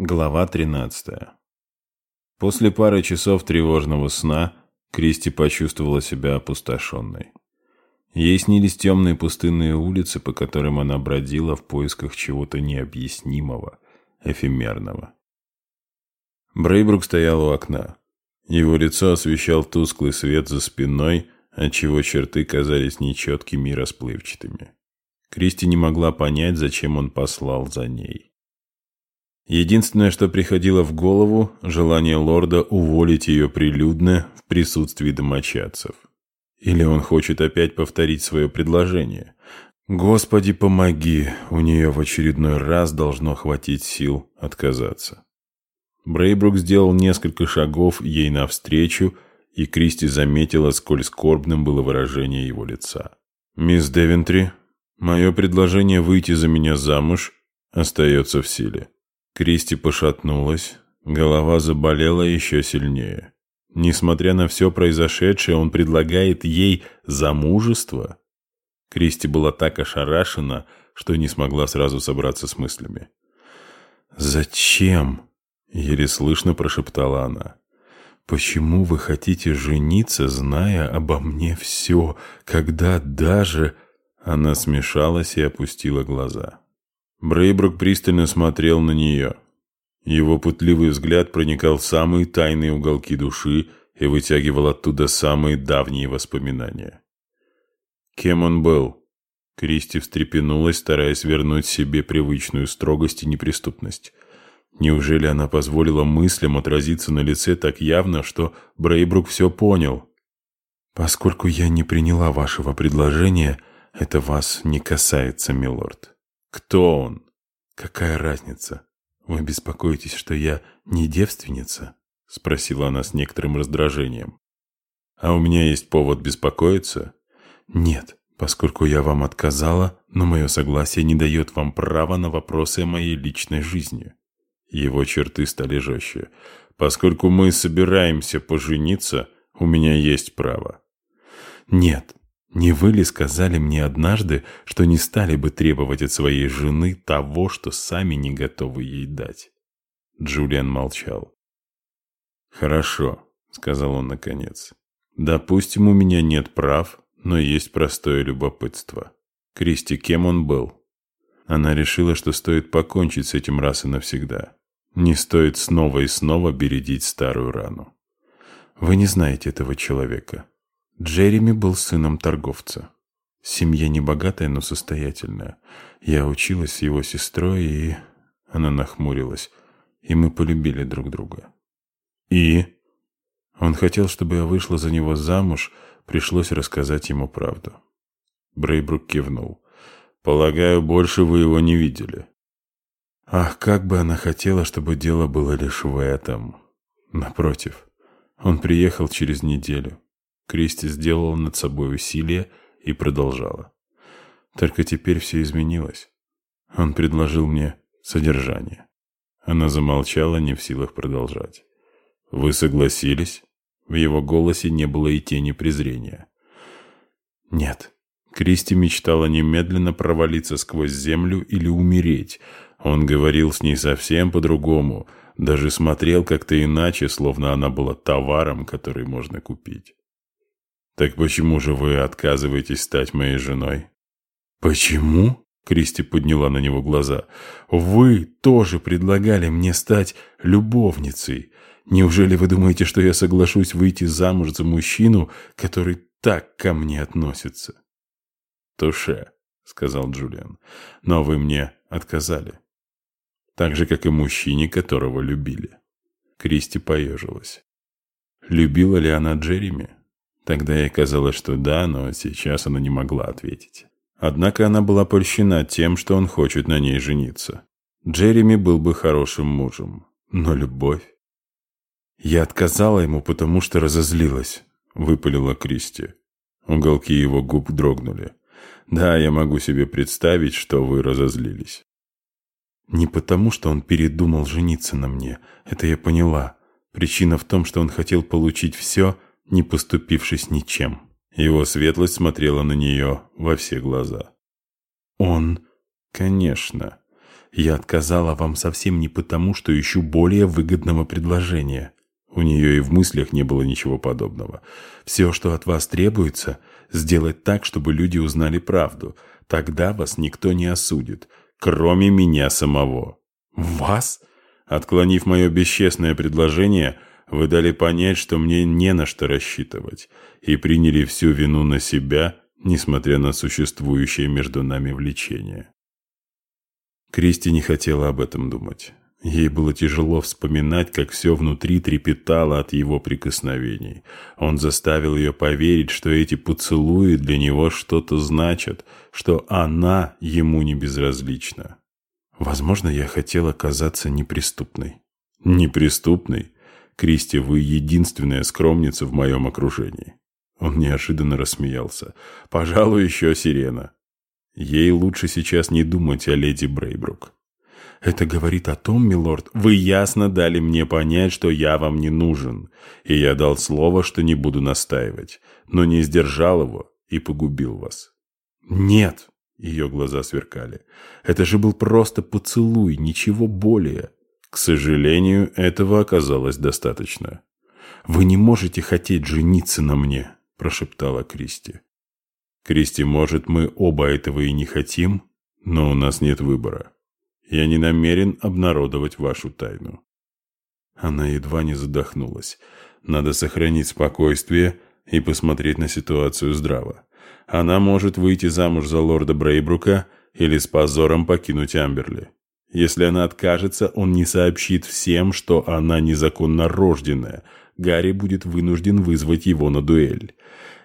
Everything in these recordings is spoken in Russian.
Глава 13. После пары часов тревожного сна Кристи почувствовала себя опустошенной. Ей снились темные пустынные улицы, по которым она бродила в поисках чего-то необъяснимого, эфемерного. Брейбрук стоял у окна. Его лицо освещал тусклый свет за спиной, отчего черты казались нечеткими и расплывчатыми. Кристи не могла понять, зачем он послал за ней. Единственное, что приходило в голову – желание лорда уволить ее прилюдно в присутствии домочадцев. Или он хочет опять повторить свое предложение. Господи, помоги, у нее в очередной раз должно хватить сил отказаться. Брейбрук сделал несколько шагов ей навстречу, и Кристи заметила, сколь скорбным было выражение его лица. «Мисс Девентри, мое предложение выйти за меня замуж остается в силе». Кристи пошатнулась, голова заболела еще сильнее. Несмотря на все произошедшее, он предлагает ей замужество. Кристи была так ошарашена, что не смогла сразу собраться с мыслями. «Зачем?» — еле слышно прошептала она. «Почему вы хотите жениться, зная обо мне все, когда даже...» Она смешалась и опустила глаза. Брейбрук пристально смотрел на нее. Его путливый взгляд проникал в самые тайные уголки души и вытягивал оттуда самые давние воспоминания. Кем он был? Кристи встрепенулась, стараясь вернуть себе привычную строгость и неприступность. Неужели она позволила мыслям отразиться на лице так явно, что Брейбрук все понял? «Поскольку я не приняла вашего предложения, это вас не касается, милорд». Кто он? Какая разница? Вы беспокоитесь, что я не девственница? Спросила она с некоторым раздражением. А у меня есть повод беспокоиться? Нет, поскольку я вам отказала, но мое согласие не дает вам права на вопросы о моей личной жизни. Его черты стали жестче. Поскольку мы собираемся пожениться, у меня есть право. Нет, не вы ли сказали мне однажды, что не стали бы требовать от своей жены того, что сами не готовы ей дать?» Джулиан молчал. «Хорошо», — сказал он наконец. «Допустим, у меня нет прав, но есть простое любопытство. Кристи, кем он был?» Она решила, что стоит покончить с этим раз и навсегда. Не стоит снова и снова бередить старую рану. «Вы не знаете этого человека», Джереми был сыном торговца. Семья небогатая, но состоятельная. Я училась с его сестрой, и... Она нахмурилась. И мы полюбили друг друга. И? Он хотел, чтобы я вышла за него замуж, пришлось рассказать ему правду. Брейбрук кивнул. «Полагаю, больше вы его не видели». Ах, как бы она хотела, чтобы дело было лишь в этом. Напротив, он приехал через неделю. Кристи сделала над собой усилие и продолжала. Только теперь все изменилось. Он предложил мне содержание. Она замолчала, не в силах продолжать. «Вы согласились?» В его голосе не было и тени презрения. «Нет». Кристи мечтала немедленно провалиться сквозь землю или умереть. Он говорил с ней совсем по-другому, даже смотрел как-то иначе, словно она была товаром, который можно купить. «Так почему же вы отказываетесь стать моей женой?» «Почему?» — Кристи подняла на него глаза. «Вы тоже предлагали мне стать любовницей. Неужели вы думаете, что я соглашусь выйти замуж за мужчину, который так ко мне относится?» «Туше», — сказал Джулиан, — «но вы мне отказали. Так же, как и мужчине, которого любили». Кристи поежилась. Любила ли она Джереми? Тогда ей казалось, что да, но сейчас она не могла ответить. Однако она была польщена тем, что он хочет на ней жениться. Джереми был бы хорошим мужем, но любовь... «Я отказала ему, потому что разозлилась», — выпалила Кристи. Уголки его губ дрогнули. «Да, я могу себе представить, что вы разозлились». «Не потому, что он передумал жениться на мне, это я поняла. Причина в том, что он хотел получить все, не поступившись ничем. Его светлость смотрела на нее во все глаза. «Он...» «Конечно. Я отказала вам совсем не потому, что ищу более выгодного предложения. У нее и в мыслях не было ничего подобного. Все, что от вас требуется, сделать так, чтобы люди узнали правду. Тогда вас никто не осудит, кроме меня самого. Вас? Отклонив мое бесчестное предложение, вы дали понять, что мне не на что рассчитывать, и приняли всю вину на себя, несмотря на существующее между нами влечение. Кристи не хотела об этом думать. Ей было тяжело вспоминать, как все внутри трепетало от его прикосновений. Он заставил ее поверить, что эти поцелуи для него что-то значат, что она ему не безразлична. Возможно, я хотела казаться неприступной. Неприступной? Кристи, вы единственная скромница в моем окружении. Он неожиданно рассмеялся. Пожалуй, еще сирена. Ей лучше сейчас не думать о леди Брейбрук. Это говорит о том, милорд, вы ясно дали мне понять, что я вам не нужен, и я дал слово, что не буду настаивать, но не сдержал его и погубил вас. Нет, ее глаза сверкали. Это же был просто поцелуй, ничего более. К сожалению, этого оказалось достаточно. Вы не можете хотеть жениться на мне, прошептала Кристи. Кристи, может, мы оба этого и не хотим, но у нас нет выбора. Я не намерен обнародовать вашу тайну». Она едва не задохнулась. Надо сохранить спокойствие и посмотреть на ситуацию здраво. Она может выйти замуж за лорда Брейбрука или с позором покинуть Амберли. Если она откажется, он не сообщит всем, что она незаконно рожденная. Гарри будет вынужден вызвать его на дуэль.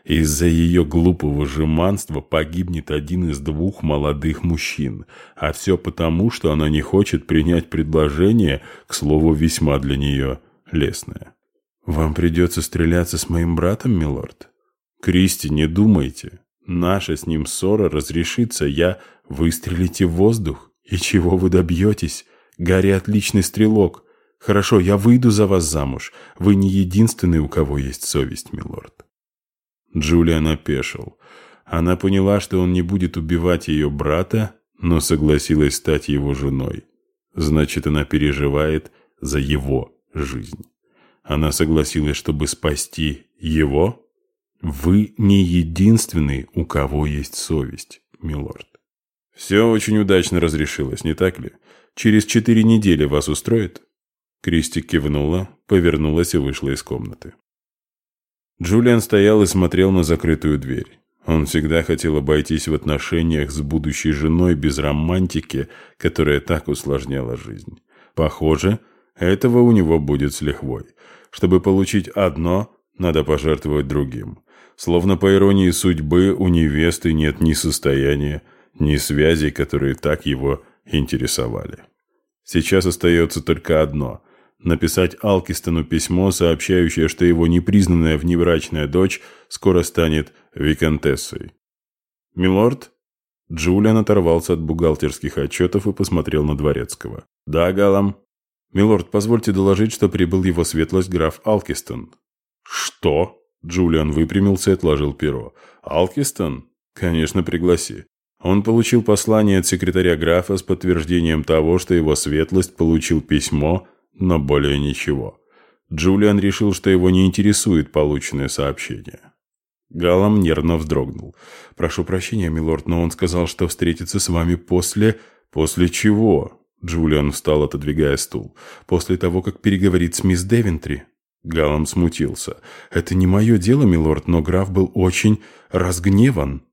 Из-за ее глупого жеманства погибнет один из двух молодых мужчин. А все потому, что она не хочет принять предложение, к слову, весьма для нее лестное. «Вам придется стреляться с моим братом, милорд?» «Кристи, не думайте. Наша с ним ссора разрешится. Я... Выстрелите в воздух. И чего вы добьетесь? Гарри отличный стрелок. Хорошо, я выйду за вас замуж. Вы не единственный, у кого есть совесть, милорд». Джулиан опешил. Она поняла, что он не будет убивать ее брата, но согласилась стать его женой. Значит, она переживает за его жизнь. Она согласилась, чтобы спасти его? Вы не единственный, у кого есть совесть, милорд. Все очень удачно разрешилось, не так ли? Через четыре недели вас устроит? Кристи кивнула, повернулась и вышла из комнаты. Джулиан стоял и смотрел на закрытую дверь. Он всегда хотел обойтись в отношениях с будущей женой без романтики, которая так усложняла жизнь. Похоже, этого у него будет с лихвой. Чтобы получить одно, надо пожертвовать другим. Словно по иронии судьбы, у невесты нет ни состояния, ни связей, которые так его интересовали. Сейчас остается только одно – написать Алкистону письмо, сообщающее, что его непризнанная внебрачная дочь скоро станет виконтессой. «Милорд?» Джулиан оторвался от бухгалтерских отчетов и посмотрел на Дворецкого. «Да, Галам?» «Милорд, позвольте доложить, что прибыл его светлость граф Алкистон». «Что?» Джулиан выпрямился и отложил перо. «Алкистон? Конечно, пригласи. Он получил послание от секретаря графа с подтверждением того, что его светлость получил письмо но более ничего. Джулиан решил, что его не интересует полученное сообщение. Галам нервно вздрогнул. «Прошу прощения, милорд, но он сказал, что встретится с вами после...» «После чего?» Джулиан встал, отодвигая стул. «После того, как переговорит с мисс Девентри». Галам смутился. «Это не мое дело, милорд, но граф был очень разгневан».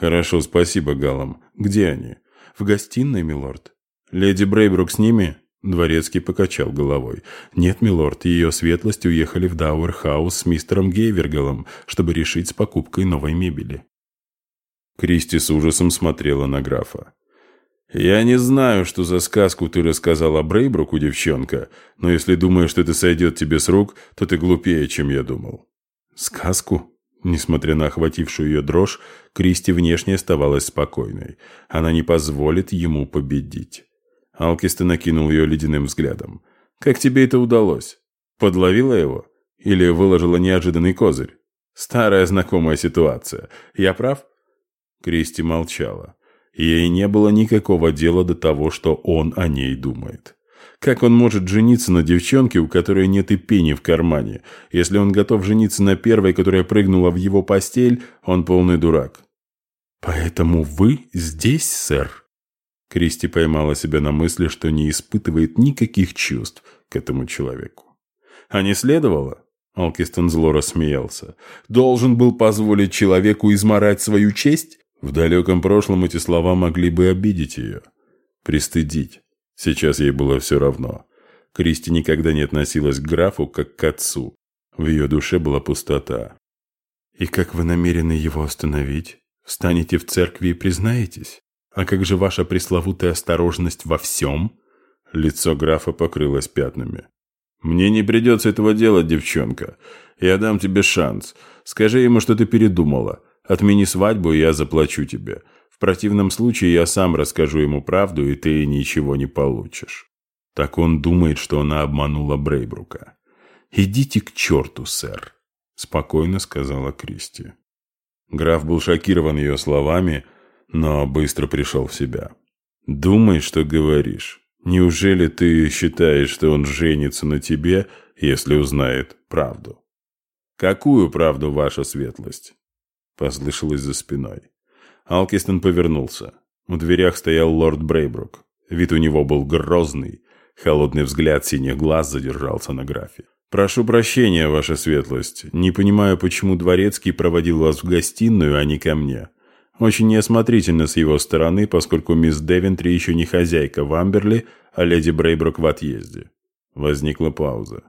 «Хорошо, спасибо, Галам. Где они?» «В гостиной, милорд». «Леди Брейбрук с ними?» Дворецкий покачал головой. «Нет, милорд, ее светлость уехали в Дауэрхаус с мистером Гейвергалом, чтобы решить с покупкой новой мебели». Кристи с ужасом смотрела на графа. «Я не знаю, что за сказку ты рассказала Брейбруку, девчонка, но если думаешь, что это сойдет тебе с рук, то ты глупее, чем я думал». «Сказку?» Несмотря на охватившую ее дрожь, Кристи внешне оставалась спокойной. Она не позволит ему победить. Алкиста накинул ее ледяным взглядом. «Как тебе это удалось? Подловила его? Или выложила неожиданный козырь? Старая знакомая ситуация. Я прав?» Кристи молчала. Ей не было никакого дела до того, что он о ней думает. Как он может жениться на девчонке, у которой нет и пени в кармане? Если он готов жениться на первой, которая прыгнула в его постель, он полный дурак. «Поэтому вы здесь, сэр?» Кристи поймала себя на мысли, что не испытывает никаких чувств к этому человеку. «А не следовало?» Алкистон зло рассмеялся. «Должен был позволить человеку изморать свою честь?» В далеком прошлом эти слова могли бы обидеть ее, пристыдить. Сейчас ей было все равно. Кристи никогда не относилась к графу как к отцу. В ее душе была пустота. «И как вы намерены его остановить? Встанете в церкви и признаетесь? А как же ваша пресловутая осторожность во всем?» Лицо графа покрылось пятнами. «Мне не придется этого делать, девчонка. Я дам тебе шанс. Скажи ему, что ты передумала. Отмени свадьбу, и я заплачу тебе противном случае я сам расскажу ему правду, и ты ничего не получишь. Так он думает, что она обманула Брейбрука. «Идите к черту, сэр», – спокойно сказала Кристи. Граф был шокирован ее словами, но быстро пришел в себя. «Думай, что говоришь. Неужели ты считаешь, что он женится на тебе, если узнает правду?» «Какую правду, ваша светлость?» – послышалось за спиной. Алкистон повернулся. В дверях стоял лорд Брейбрук. Вид у него был грозный. Холодный взгляд синих глаз задержался на графе. «Прошу прощения, ваша светлость. Не понимаю, почему Дворецкий проводил вас в гостиную, а не ко мне. Очень неосмотрительно с его стороны, поскольку мисс Девентри еще не хозяйка в Амберли, а леди Брейбрук в отъезде». Возникла пауза.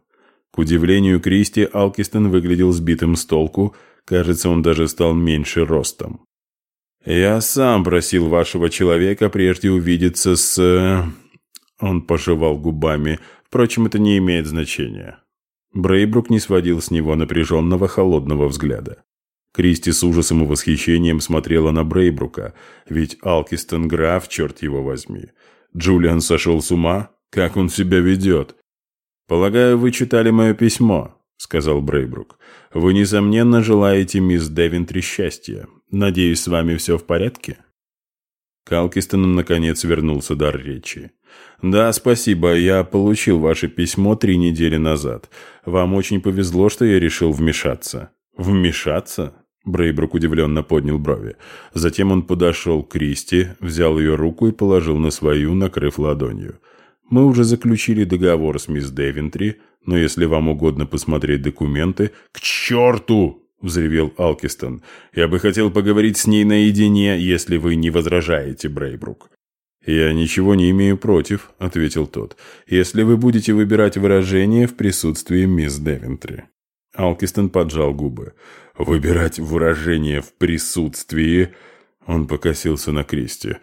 К удивлению Кристи, Алкистон выглядел сбитым с толку, кажется, он даже стал меньше ростом. «Я сам просил вашего человека прежде увидеться с...» э, Он пожевал губами. Впрочем, это не имеет значения. Брейбрук не сводил с него напряженного холодного взгляда. Кристи с ужасом и восхищением смотрела на Брейбрука, ведь Алкистон граф, черт его возьми. Джулиан сошел с ума? Как он себя ведет? «Полагаю, вы читали мое письмо», — сказал Брейбрук. «Вы, несомненно, желаете мисс Девентри счастья. Надеюсь, с вами все в порядке?» Калкистону, наконец, вернулся дар речи. «Да, спасибо. Я получил ваше письмо три недели назад. Вам очень повезло, что я решил вмешаться». «Вмешаться?» Брейбрук удивленно поднял брови. Затем он подошел к Кристи, взял ее руку и положил на свою, накрыв ладонью. «Мы уже заключили договор с мисс Девентри, но если вам угодно посмотреть документы...» «К черту!» – взревел Алкистон. «Я бы хотел поговорить с ней наедине, если вы не возражаете, Брейбрук». «Я ничего не имею против», – ответил тот, «если вы будете выбирать выражение в присутствии мисс Девентри». Алкистон поджал губы. «Выбирать выражение в присутствии...» Он покосился на Кристи.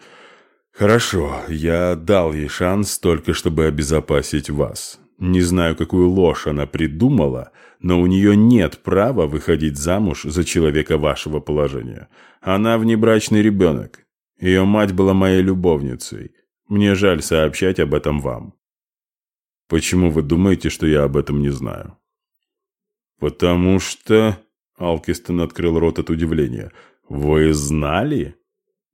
«Хорошо, я дал ей шанс только, чтобы обезопасить вас. Не знаю, какую ложь она придумала, но у нее нет права выходить замуж за человека вашего положения. Она внебрачный ребенок. Ее мать была моей любовницей. Мне жаль сообщать об этом вам. Почему вы думаете, что я об этом не знаю? Потому что... Алкистон открыл рот от удивления. Вы знали?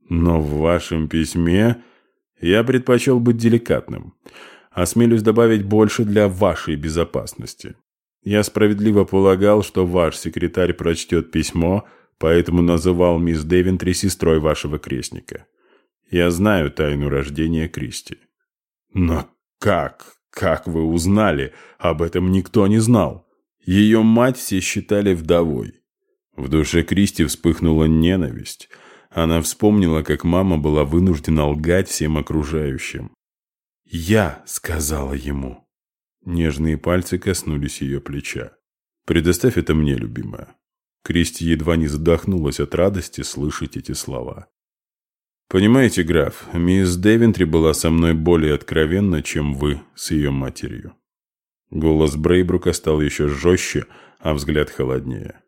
Но в вашем письме я предпочел быть деликатным. Осмелюсь добавить больше для вашей безопасности. Я справедливо полагал, что ваш секретарь прочтет письмо, поэтому называл мисс Девентри сестрой вашего крестника. Я знаю тайну рождения Кристи. Но как? Как вы узнали? Об этом никто не знал. Ее мать все считали вдовой. В душе Кристи вспыхнула ненависть. Она вспомнила, как мама была вынуждена лгать всем окружающим. «Я сказала ему». Нежные пальцы коснулись ее плеча. «Предоставь это мне, любимая». Кристи едва не задохнулась от радости слышать эти слова. «Понимаете, граф, мисс Девентри была со мной более откровенна, чем вы с ее матерью». Голос Брейбрука стал еще жестче, а взгляд холоднее.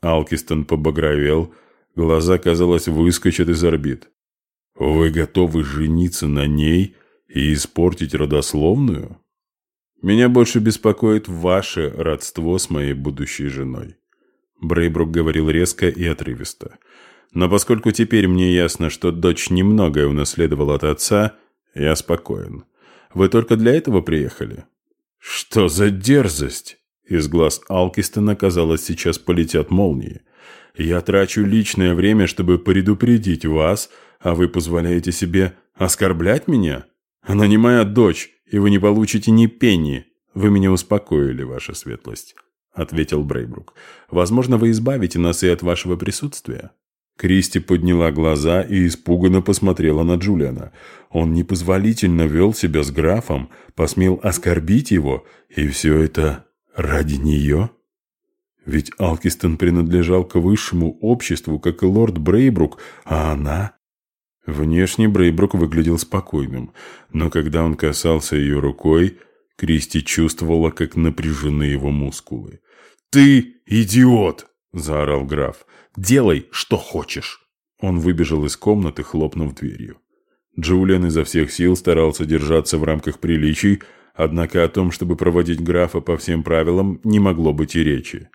Алкистон побагровел, глаза, казалось, выскочат из орбит. «Вы готовы жениться на ней и испортить родословную? Меня больше беспокоит ваше родство с моей будущей женой. Брейбрук говорил резко и отрывисто. Но поскольку теперь мне ясно, что дочь немногое унаследовала от отца, я спокоен. Вы только для этого приехали? Что за дерзость? Из глаз Алкистона, казалось, сейчас полетят молнии. Я трачу личное время, чтобы предупредить вас, а вы позволяете себе оскорблять меня? Она не моя дочь, и вы не получите ни пенни. Вы меня успокоили, ваша светлость, ответил Брейбрук. Возможно, вы избавите нас и от вашего присутствия. Кристи подняла глаза и испуганно посмотрела на Джулиана. Он непозволительно вел себя с графом, посмел оскорбить его, и все это ради нее? Ведь Алкистон принадлежал к высшему обществу, как и лорд Брейбрук, а она... Внешне Брейбрук выглядел спокойным, но когда он касался ее рукой, Кристи чувствовала, как напряжены его мускулы. «Ты идиот!» – заорал граф. Делай, что хочешь!» Он выбежал из комнаты, хлопнув дверью. Джулиан изо всех сил старался держаться в рамках приличий, однако о том, чтобы проводить графа по всем правилам, не могло быть и речи.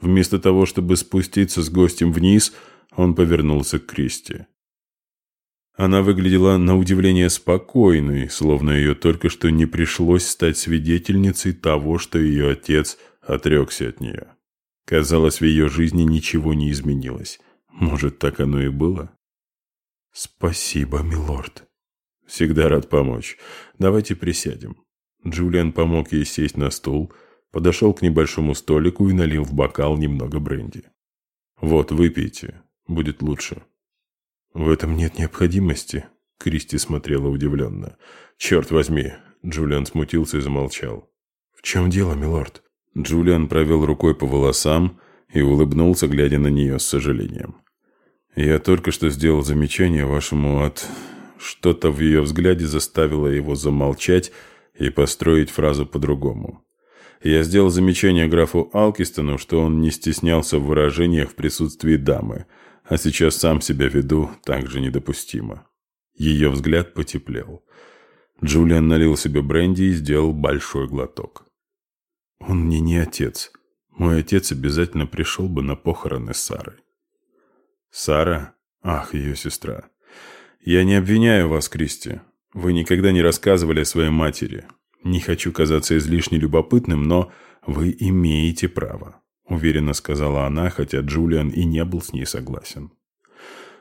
Вместо того, чтобы спуститься с гостем вниз, он повернулся к Кристи. Она выглядела на удивление спокойной, словно ее только что не пришлось стать свидетельницей того, что ее отец отрекся от нее. Казалось, в ее жизни ничего не изменилось. Может, так оно и было? «Спасибо, милорд». «Всегда рад помочь. Давайте присядем». Джулиан помог ей сесть на стул, подошел к небольшому столику и налил в бокал немного бренди. «Вот, выпейте. Будет лучше». «В этом нет необходимости», — Кристи смотрела удивленно. «Черт возьми!» — Джулиан смутился и замолчал. «В чем дело, милорд?» Джулиан провел рукой по волосам и улыбнулся, глядя на нее с сожалением. «Я только что сделал замечание вашему от...» Что-то в ее взгляде заставило его замолчать и построить фразу по-другому. Я сделал замечание графу Алкистону, что он не стеснялся в выражениях в присутствии дамы, а сейчас сам себя веду так же недопустимо. Ее взгляд потеплел. Джулиан налил себе бренди и сделал большой глоток. Он мне не отец. Мой отец обязательно пришел бы на похороны Сары. Сара? Ах, ее сестра. Я не обвиняю вас, Кристи. Вы никогда не рассказывали о своей матери. Не хочу казаться излишне любопытным, но вы имеете право, уверенно сказала она, хотя Джулиан и не был с ней согласен.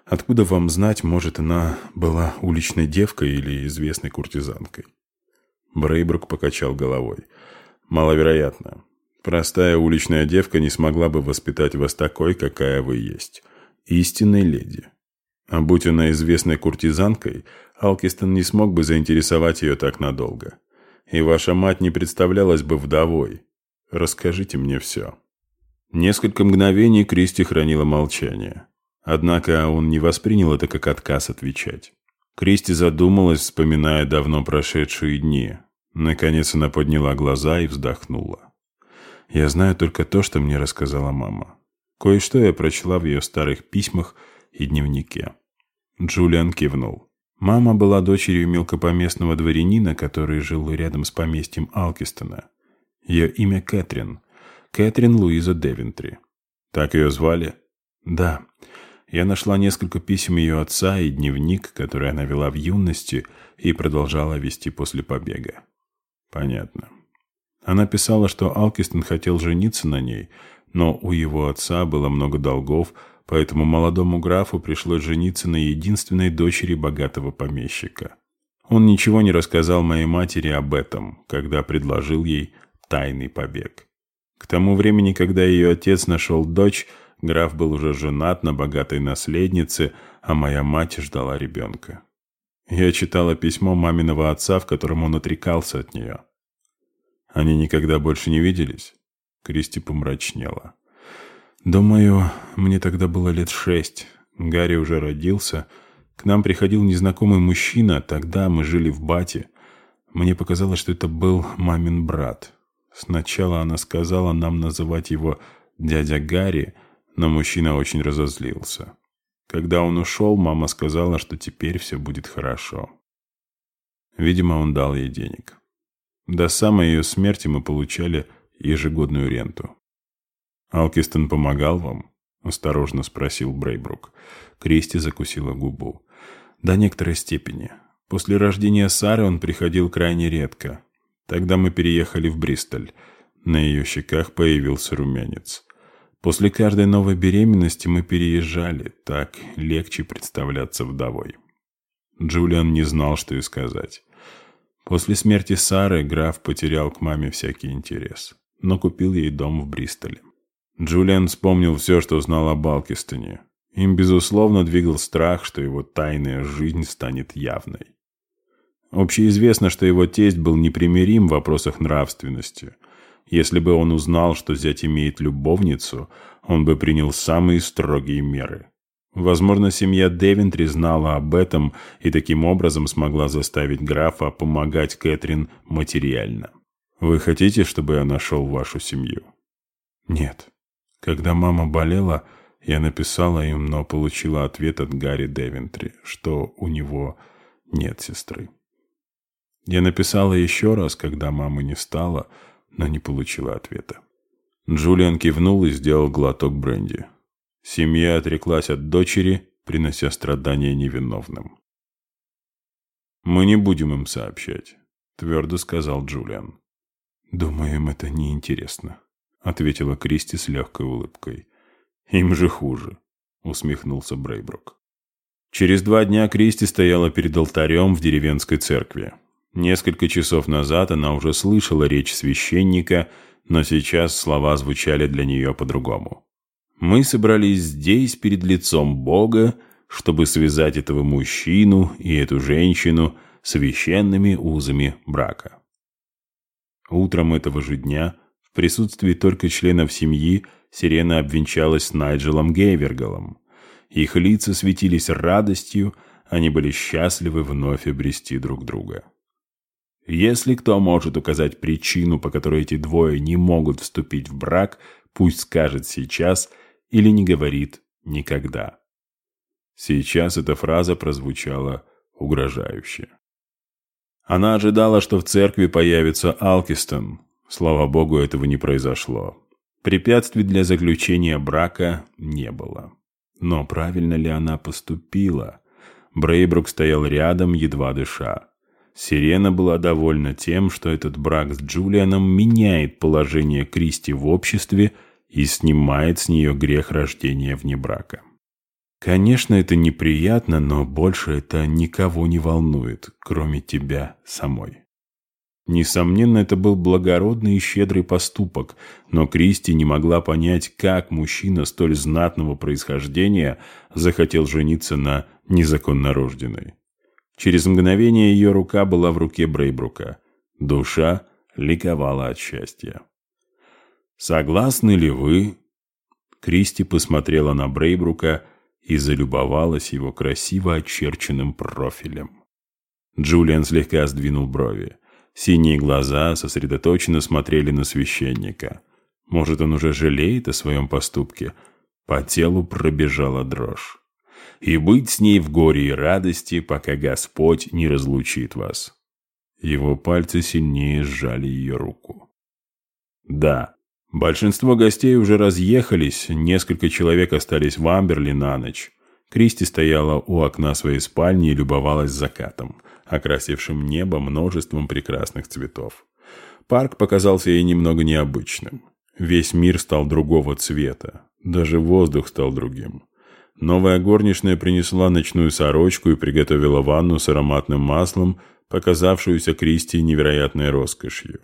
Откуда вам знать, может, она была уличной девкой или известной куртизанкой? Брейбрук покачал головой. Маловероятно. Простая уличная девка не смогла бы воспитать вас такой, какая вы есть. Истинной леди. А будь она известной куртизанкой, Алкистон не смог бы заинтересовать ее так надолго. И ваша мать не представлялась бы вдовой. Расскажите мне все». Несколько мгновений Кристи хранила молчание. Однако он не воспринял это как отказ отвечать. Кристи задумалась, вспоминая давно прошедшие дни, Наконец она подняла глаза и вздохнула. «Я знаю только то, что мне рассказала мама. Кое-что я прочла в ее старых письмах и дневнике». Джулиан кивнул. Мама была дочерью мелкопоместного дворянина, который жил рядом с поместьем Алкистона. Ее имя Кэтрин. Кэтрин Луиза Девентри. Так ее звали? Да. Я нашла несколько писем ее отца и дневник, который она вела в юности и продолжала вести после побега. Понятно. Она писала, что Алкистон хотел жениться на ней, но у его отца было много долгов, поэтому молодому графу пришлось жениться на единственной дочери богатого помещика. Он ничего не рассказал моей матери об этом, когда предложил ей тайный побег. К тому времени, когда ее отец нашел дочь, граф был уже женат на богатой наследнице, а моя мать ждала ребенка. Я читала письмо маминого отца, в котором он отрекался от нее. Они никогда больше не виделись? Кристи помрачнела. Думаю, мне тогда было лет шесть. Гарри уже родился. К нам приходил незнакомый мужчина, тогда мы жили в Бате. Мне показалось, что это был мамин брат. Сначала она сказала нам называть его дядя Гарри, но мужчина очень разозлился. Когда он ушел, мама сказала, что теперь все будет хорошо. Видимо, он дал ей денег. До самой ее смерти мы получали ежегодную ренту. Алкистон помогал вам? осторожно спросил Брейбрук. Кристи закусила губу. До некоторой степени. После рождения Сары он приходил крайне редко. Тогда мы переехали в Бристоль. На ее щеках появился румянец. После каждой новой беременности мы переезжали. Так легче представляться вдовой. Джулиан не знал, что и сказать. После смерти Сары граф потерял к маме всякий интерес, но купил ей дом в Бристоле. Джулиан вспомнил все, что знал о Балкистоне. Им, безусловно, двигал страх, что его тайная жизнь станет явной. Общеизвестно, что его тесть был непримирим в вопросах нравственности. Если бы он узнал, что зять имеет любовницу, он бы принял самые строгие меры. Возможно, семья Девентри знала об этом и таким образом смогла заставить графа помогать Кэтрин материально. «Вы хотите, чтобы я нашел вашу семью?» «Нет. Когда мама болела, я написала им, но получила ответ от Гарри Девентри, что у него нет сестры. Я написала еще раз, когда мамы не стало, но не получила ответа. Джулиан кивнул и сделал глоток бренди. Семья отреклась от дочери, принося страдания невиновным. «Мы не будем им сообщать», — твердо сказал Джулиан. «Думаю, им это неинтересно», — ответила Кристи с легкой улыбкой. «Им же хуже», — усмехнулся Брейбрук. Через два дня Кристи стояла перед алтарем в деревенской церкви. Несколько часов назад она уже слышала речь священника, но сейчас слова звучали для нее по-другому. «Мы собрались здесь перед лицом Бога, чтобы связать этого мужчину и эту женщину священными узами брака». Утром этого же дня, в присутствии только членов семьи, Сирена обвенчалась с Найджелом Гейвергалом. Их лица светились радостью, они были счастливы вновь обрести друг друга. Если кто может указать причину, по которой эти двое не могут вступить в брак, пусть скажет сейчас или не говорит никогда. Сейчас эта фраза прозвучала угрожающе. Она ожидала, что в церкви появится Алкистон. Слава богу, этого не произошло. Препятствий для заключения брака не было. Но правильно ли она поступила? Брейбрук стоял рядом, едва дыша. Сирена была довольна тем, что этот брак с Джулианом меняет положение Кристи в обществе и снимает с нее грех рождения вне брака. Конечно, это неприятно, но больше это никого не волнует, кроме тебя самой. Несомненно, это был благородный и щедрый поступок, но Кристи не могла понять, как мужчина столь знатного происхождения захотел жениться на незаконно рожденной. Через мгновение ее рука была в руке Брейбрука. Душа ликовала от счастья. «Согласны ли вы?» Кристи посмотрела на Брейбрука и залюбовалась его красиво очерченным профилем. Джулиан слегка сдвинул брови. Синие глаза сосредоточенно смотрели на священника. Может, он уже жалеет о своем поступке? По телу пробежала дрожь и быть с ней в горе и радости, пока Господь не разлучит вас». Его пальцы сильнее сжали ее руку. «Да, большинство гостей уже разъехались, несколько человек остались в Амберли на ночь. Кристи стояла у окна своей спальни и любовалась закатом, окрасившим небо множеством прекрасных цветов. Парк показался ей немного необычным. Весь мир стал другого цвета, даже воздух стал другим. Новая горничная принесла ночную сорочку и приготовила ванну с ароматным маслом, показавшуюся Кристи невероятной роскошью.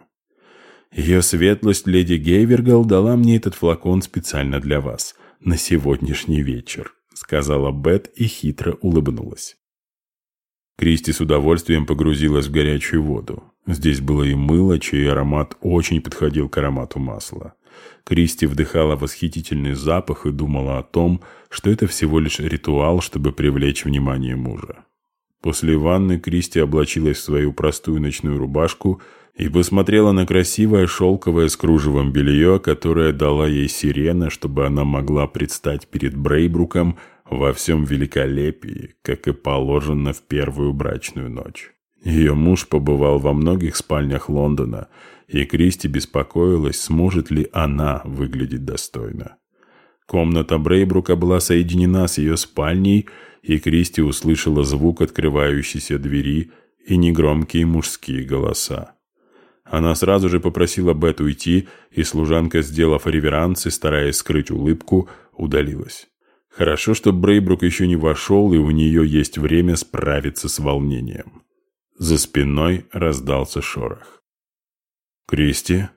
Ее светлость леди Гейвергал дала мне этот флакон специально для вас, на сегодняшний вечер, сказала Бет и хитро улыбнулась. Кристи с удовольствием погрузилась в горячую воду. Здесь было и мыло, чей аромат очень подходил к аромату масла. Кристи вдыхала восхитительный запах и думала о том, что это всего лишь ритуал, чтобы привлечь внимание мужа. После ванны Кристи облачилась в свою простую ночную рубашку и посмотрела на красивое шелковое с кружевом белье, которое дала ей сирена, чтобы она могла предстать перед Брейбруком во всем великолепии, как и положено в первую брачную ночь. Ее муж побывал во многих спальнях Лондона – и Кристи беспокоилась, сможет ли она выглядеть достойно. Комната Брейбрука была соединена с ее спальней, и Кристи услышала звук открывающейся двери и негромкие мужские голоса. Она сразу же попросила Бет уйти, и служанка, сделав реверанс и стараясь скрыть улыбку, удалилась. Хорошо, что Брейбрук еще не вошел, и у нее есть время справиться с волнением. За спиной раздался шорох. «Кристи?»